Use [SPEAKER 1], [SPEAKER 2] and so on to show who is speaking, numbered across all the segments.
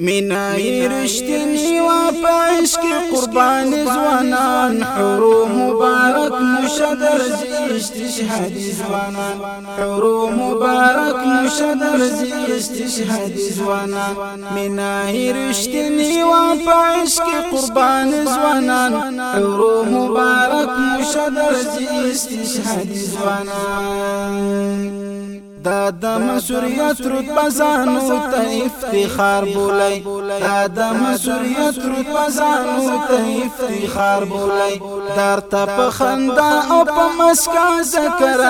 [SPEAKER 1] مینای رشتنی و پایش کی قربان زوانان. حرو مبارک مشدر زیست شهدی زوانان. حرو مبارک مشدر زیست شهدی زوانان. مینای رشتنی و پایش کی قربان زوانان. حرو مبارک مشدر زیست شهدی زوانان. دا د مسوریت رتبه زانو ته افتخار بولای دا د مسوریت رتبه زانو ته افتخار بولای در ته په خندا او په مسکا ذکر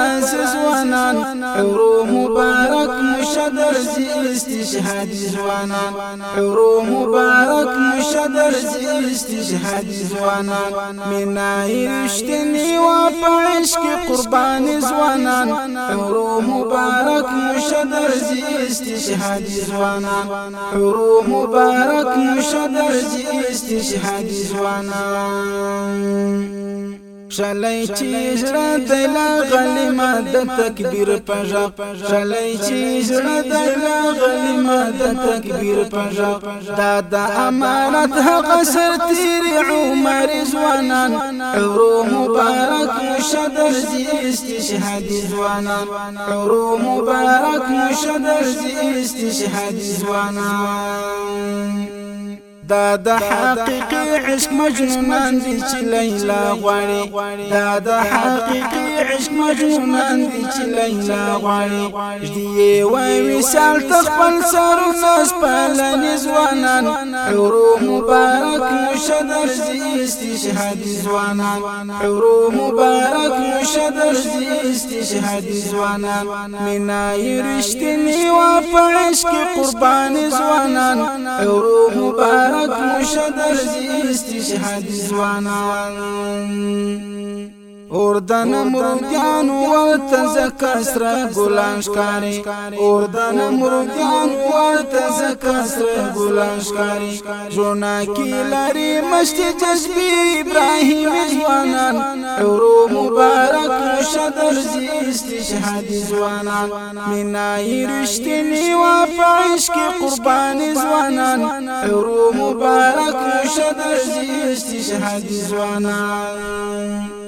[SPEAKER 1] زوانان عرو مبارک مشدر زی استشهاد زوانان عرو مبارک مشدر زی استشهاد زوانان منای رشتنی و په عشق قربان زوانان عرو مبارک مشدر زیست شهادی زوانان حرو مبارک مشدر زیست شهادی زوانان شلای چې زړه د لا غلیمه د تکبیر پژا شلای چې زړه د لا غلیمه د تکبیر پژا دا د امانت حق سر تیر عمر زوانان عمرو مبارک مشدر زی استشهاد زوانان عمرو مبارک مشدر زی استشهاد زوانان دا د حقيقي عشق مجنونان دي چې ليلا غواړي دا د حقيقي عشق مجنونان دي چې ليلا غواړي دې وای وسال تخپل سر ناس پالن ځوانان حورو مبارک مشدر زی استشهاد ځوانان حورو مبارک مشدر زی استشهاد ځوانان منای رښتینی و په عشق قربان ځوانان حورو درځي استشهادي ځوانان اور د نمرودیان ورته زکسره ګلان ښکاری اور د نمرودیان ورته زکسره ګلان ښکاری جونا کی لري مشت جذبی ابراهیم ځوانان. اور مبارک شدر زی استشهاد ځوانان. مینای رښتینی وفا عشق قربان ځوانان. اور مبارک شدر زی استشهاد ځوانان.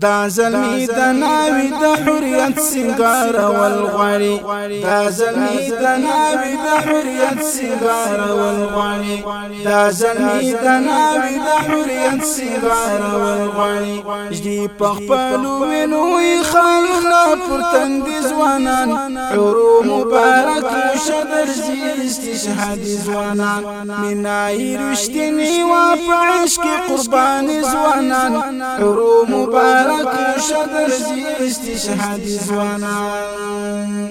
[SPEAKER 1] دا زلمی د ناوی د حریت سنگار والغواری دا زلمی د ناوی د حریت سنگار والغواری دا زلمی د ناوی د حریت سنگار والغواری جدی پخپلو وینوی خالنا پر تند زوانان. عرو مبارک شدر زی استشهاد زوانان. منای رشتنی و پعشق قربان زوانان عرو مبارک مبارک شدر زی استشهادی زوانان.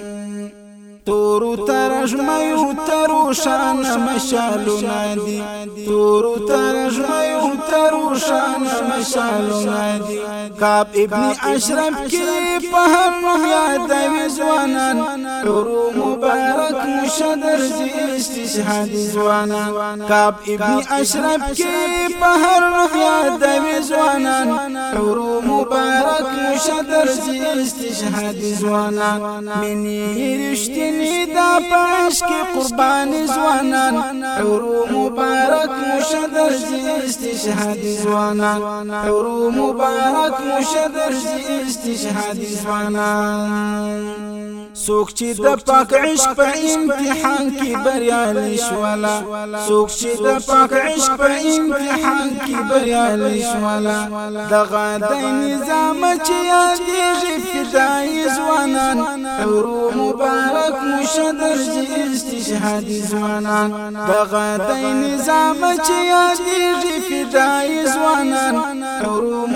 [SPEAKER 1] تورو ترجمه ترو شان مشالو نادي. تورو ترجمه ترو شان مشالو نادي. کاب ابن اشرف کی په هم یاد زوانان. تورو مبارک مشدر زی استشهاد زوانان. کاب ابن اشرف کی په هر یاد زوانان. تورو مبارک مشدر زی استشهاد زوانان. منی رشتین شوی دا پاش کې قربان زوانان اورو مبارک مشدر زی استشهاد زوانان اورو مبارک مشدر استشهاد زوانان سوک چې د پاک عشق په امتحان کې بریالي شوالا. سوک چې د پاک عشق په امتحان کې بریالي شوالا. دغه د نظام چې یادېږي فدای ځوانان. اورو مبارک شدر جیستی شهادی زوانان. بغدای نظام چیادی غفدائی زوانان. روم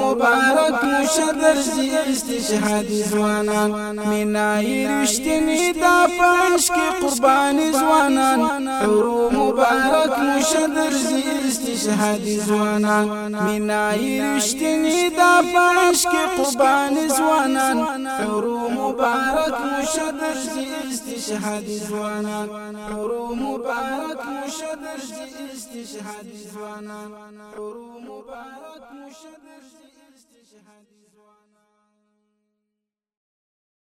[SPEAKER 1] جي استشهادي ځوانان منای رشتنی دا پاش کې قربان زوانان اورو مبارک مشدر زی استشهاد زوانان منای رشتنی دا پاش کې قربان زوانان اورو مبارک مشدر زی استشهاد زوانان اورو مبارک مشدر زی استشهاد زوانان اورو مبارک مشدر زی اجهد